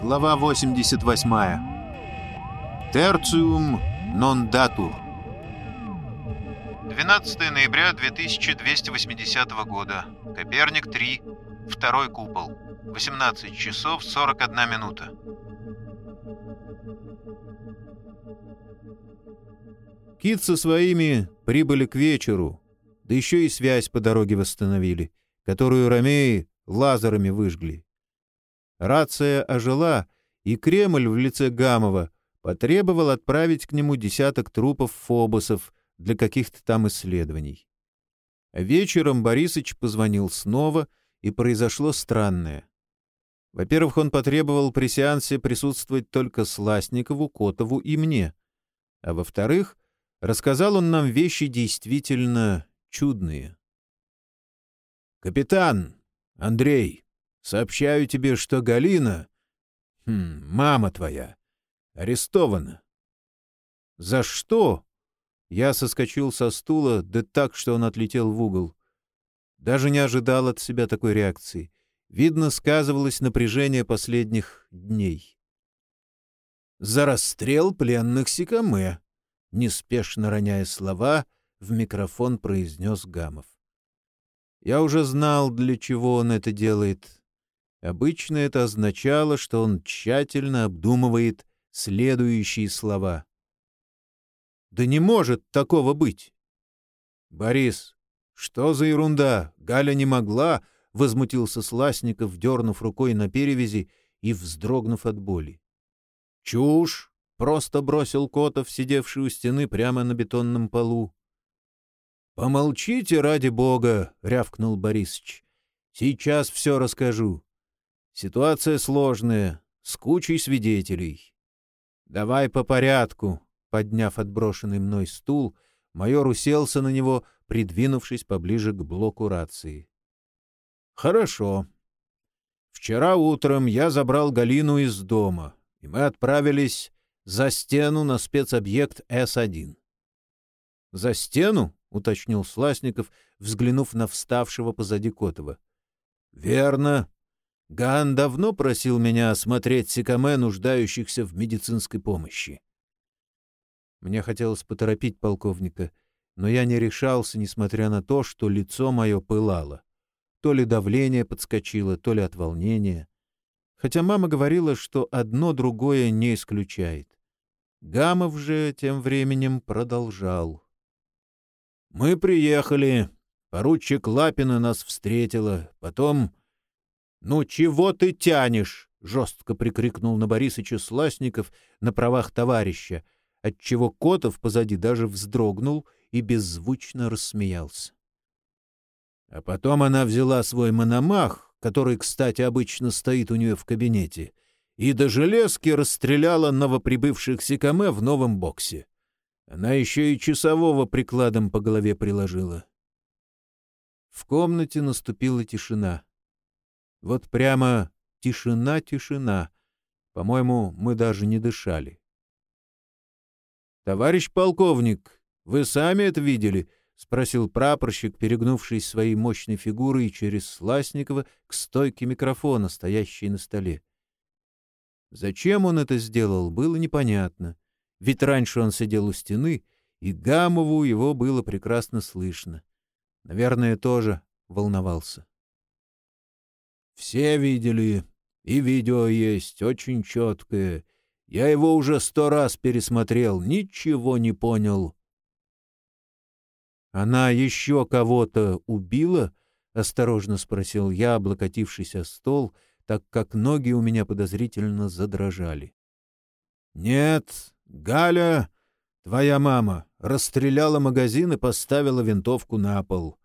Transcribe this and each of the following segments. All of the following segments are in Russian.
Глава 88. Терциум нон датур. 12 ноября 2280 года. Коперник 3. Второй купол. 18 часов 41 минута. Кит со своими прибыли к вечеру, да еще и связь по дороге восстановили, которую ромеи лазерами выжгли. Рация ожила, и Кремль в лице Гамова потребовал отправить к нему десяток трупов фобосов для каких-то там исследований. Вечером Борисыч позвонил снова, и произошло странное. Во-первых, он потребовал при сеансе присутствовать только Сласникову, Котову и мне. А во-вторых, рассказал он нам вещи действительно чудные. «Капитан! Андрей!» Сообщаю тебе, что Галина, хм, мама твоя, арестована. За что? Я соскочил со стула, да так, что он отлетел в угол. Даже не ожидал от себя такой реакции. Видно, сказывалось напряжение последних дней. «За расстрел пленных Сикаме», — неспешно роняя слова, в микрофон произнес Гамов. Я уже знал, для чего он это делает, Обычно это означало, что он тщательно обдумывает следующие слова. «Да не может такого быть!» «Борис, что за ерунда? Галя не могла!» — возмутился Сласников, дернув рукой на перевязи и вздрогнув от боли. «Чушь!» — просто бросил Котов, сидевший у стены прямо на бетонном полу. «Помолчите, ради бога!» — рявкнул Борисыч. «Сейчас все расскажу. Ситуация сложная, с кучей свидетелей. Давай по порядку. Подняв отброшенный мной стул, майор уселся на него, придвинувшись поближе к блоку рации. Хорошо. Вчера утром я забрал Галину из дома, и мы отправились за стену на спецобъект С-1. «За стену?» — уточнил Сласников, взглянув на вставшего позади Котова. «Верно. Ган давно просил меня осмотреть Сикаме, нуждающихся в медицинской помощи. Мне хотелось поторопить полковника, но я не решался, несмотря на то, что лицо мое пылало. То ли давление подскочило, то ли от волнения. Хотя мама говорила, что одно другое не исключает. Гамов же тем временем продолжал. «Мы приехали. Поручик Лапина нас встретила. Потом «Ну чего ты тянешь?» — жестко прикрикнул на Борисыча Сласников на правах товарища, отчего Котов позади даже вздрогнул и беззвучно рассмеялся. А потом она взяла свой мономах, который, кстати, обычно стоит у нее в кабинете, и до железки расстреляла новоприбывших Сикаме в новом боксе. Она еще и часового прикладом по голове приложила. В комнате наступила тишина. Вот прямо тишина-тишина. По-моему, мы даже не дышали. «Товарищ полковник, вы сами это видели?» — спросил прапорщик, перегнувшись своей мощной фигурой через Сласникова к стойке микрофона, стоящей на столе. Зачем он это сделал, было непонятно. Ведь раньше он сидел у стены, и Гамову его было прекрасно слышно. Наверное, тоже волновался. Все видели, и видео есть, очень четкое. Я его уже сто раз пересмотрел, ничего не понял. «Она еще кого-то убила?» — осторожно спросил я, облокотившись о стол, так как ноги у меня подозрительно задрожали. «Нет, Галя, твоя мама, расстреляла магазин и поставила винтовку на пол.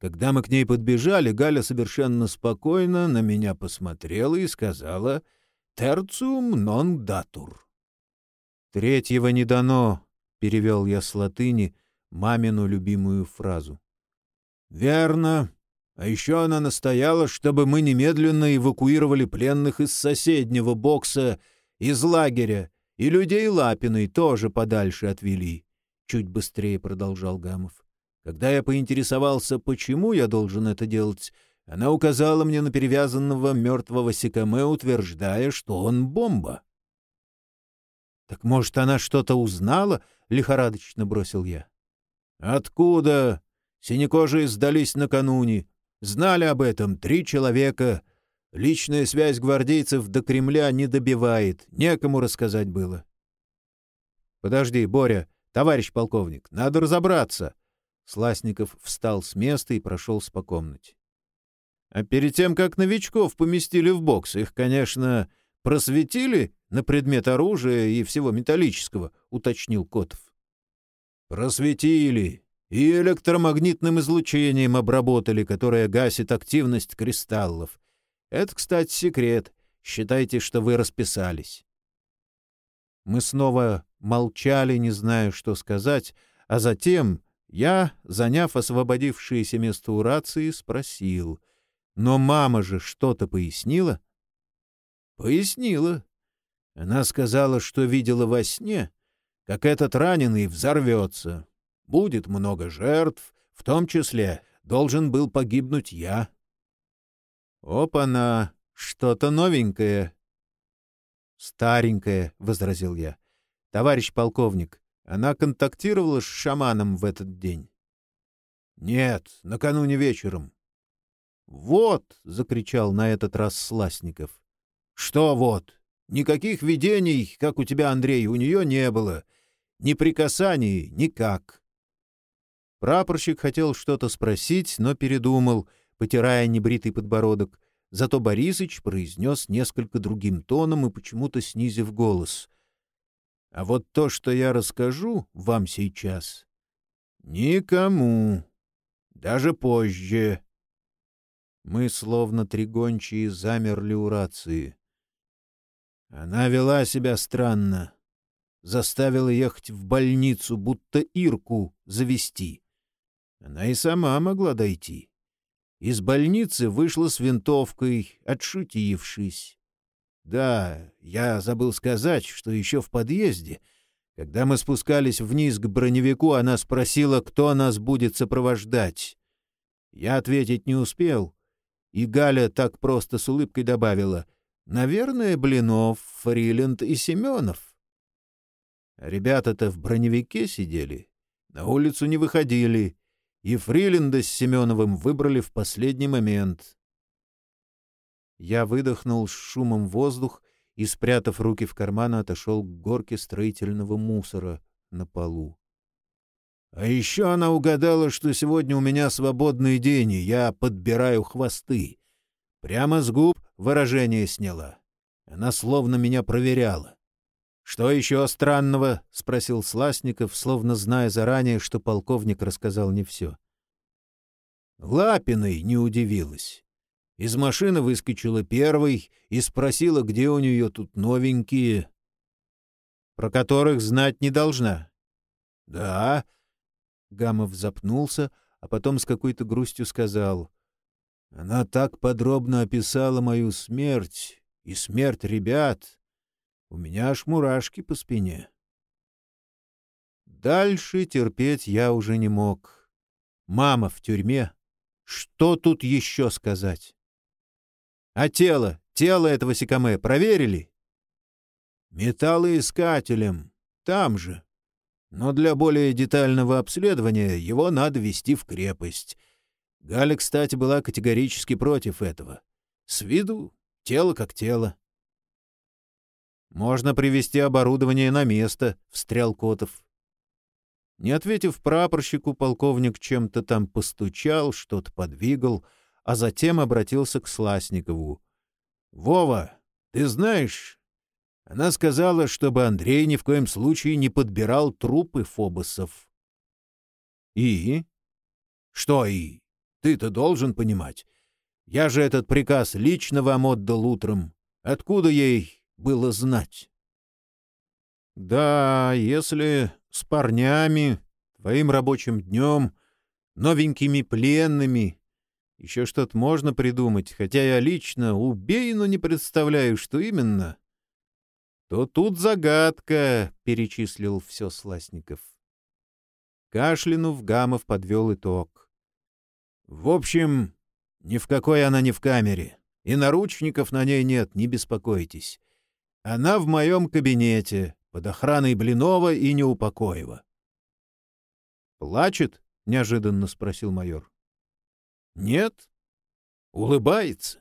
Когда мы к ней подбежали, Галя совершенно спокойно на меня посмотрела и сказала «Терциум нон датур». «Третьего не дано», — перевел я с латыни мамину любимую фразу. «Верно. А еще она настояла, чтобы мы немедленно эвакуировали пленных из соседнего бокса, из лагеря, и людей Лапиной тоже подальше отвели», — чуть быстрее продолжал Гамов. Когда я поинтересовался, почему я должен это делать, Она указала мне на перевязанного мертвого Сикаме, утверждая, что он бомба. «Так, может, она что-то узнала?» — лихорадочно бросил я. «Откуда? Синекожие сдались накануне. Знали об этом три человека. Личная связь гвардейцев до Кремля не добивает. Некому рассказать было». «Подожди, Боря, товарищ полковник, надо разобраться». Сласников встал с места и прошелся по комнате. А перед тем, как новичков поместили в бокс, их, конечно, просветили на предмет оружия и всего металлического, уточнил Котов. Просветили и электромагнитным излучением обработали, которое гасит активность кристаллов. Это, кстати, секрет. Считайте, что вы расписались. Мы снова молчали, не зная, что сказать, а затем я, заняв освободившееся место у рации, спросил — но мама же что-то пояснила? Пояснила. Она сказала, что видела во сне, как этот раненый взорвется. Будет много жертв, в том числе должен был погибнуть я. Опа-на, что-то новенькое. Старенькое, — возразил я. Товарищ полковник, она контактировала с шаманом в этот день? Нет, накануне вечером. «Вот!» — закричал на этот раз Сласников. «Что вот? Никаких видений, как у тебя, Андрей, у нее не было. Ни прикасаний, никак». Прапорщик хотел что-то спросить, но передумал, потирая небритый подбородок. Зато Борисыч произнес несколько другим тоном и почему-то снизив голос. «А вот то, что я расскажу вам сейчас, никому, даже позже». Мы, словно тригончие, замерли у рации. Она вела себя странно. Заставила ехать в больницу, будто Ирку завести. Она и сама могла дойти. Из больницы вышла с винтовкой, отшутившись. Да, я забыл сказать, что еще в подъезде, когда мы спускались вниз к броневику, она спросила, кто нас будет сопровождать. Я ответить не успел — и Галя так просто с улыбкой добавила «Наверное, Блинов, Фриленд и Семенов». Ребята-то в броневике сидели, на улицу не выходили, и Фриленда с Семеновым выбрали в последний момент. Я выдохнул с шумом воздух и, спрятав руки в карманы, отошел к горке строительного мусора на полу. А еще она угадала, что сегодня у меня свободный день, и я подбираю хвосты. Прямо с губ выражение сняла. Она словно меня проверяла. «Что еще странного?» — спросил Сласников, словно зная заранее, что полковник рассказал не все. Лапиной не удивилась. Из машины выскочила первой и спросила, где у нее тут новенькие. «Про которых знать не должна». «Да, Гамов запнулся, а потом с какой-то грустью сказал. «Она так подробно описала мою смерть и смерть ребят. У меня аж мурашки по спине». Дальше терпеть я уже не мог. Мама в тюрьме. Что тут еще сказать? А тело, тело этого Сикаме проверили? Металлоискателем. Там же. Но для более детального обследования его надо вести в крепость. Галя, кстати, была категорически против этого. С виду тело как тело. «Можно привести оборудование на место», — встрял Котов. Не ответив прапорщику, полковник чем-то там постучал, что-то подвигал, а затем обратился к Сласникову. «Вова, ты знаешь, она сказала, чтобы Андрей ни в коем случае не подбирал трупы фобосов. И? Что и? Ты-то должен понимать. Я же этот приказ лично вам отдал утром. Откуда ей было знать? Да, если с парнями, твоим рабочим днем, новенькими пленными, еще что-то можно придумать, хотя я лично убей, но не представляю, что именно то тут загадка, — перечислил все Сласников. Кашлянув, Гамов подвел итог. В общем, Ни в какой она не в камере. И наручников на ней нет, не беспокойтесь. Она в моем кабинете, под охраной Блинова и Неупокоева. «Плачет?» — неожиданно спросил майор. «Нет. Улыбается.